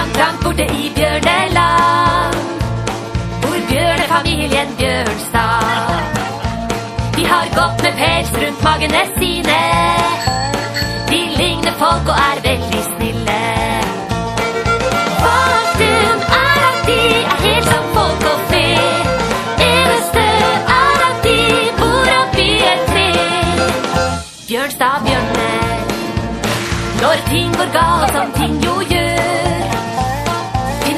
Langt, langt borte i bjørneland Bor bjørnefamilien Bjørnstad. De har gått med pels rundt magene sine. De ligner folk og er veldig snille. Faktum er at de er helt som folk og fe. Eneste er at de bor oppi et tre. Bjørnstad, bjørnene Når ting går galt som ting jo gjør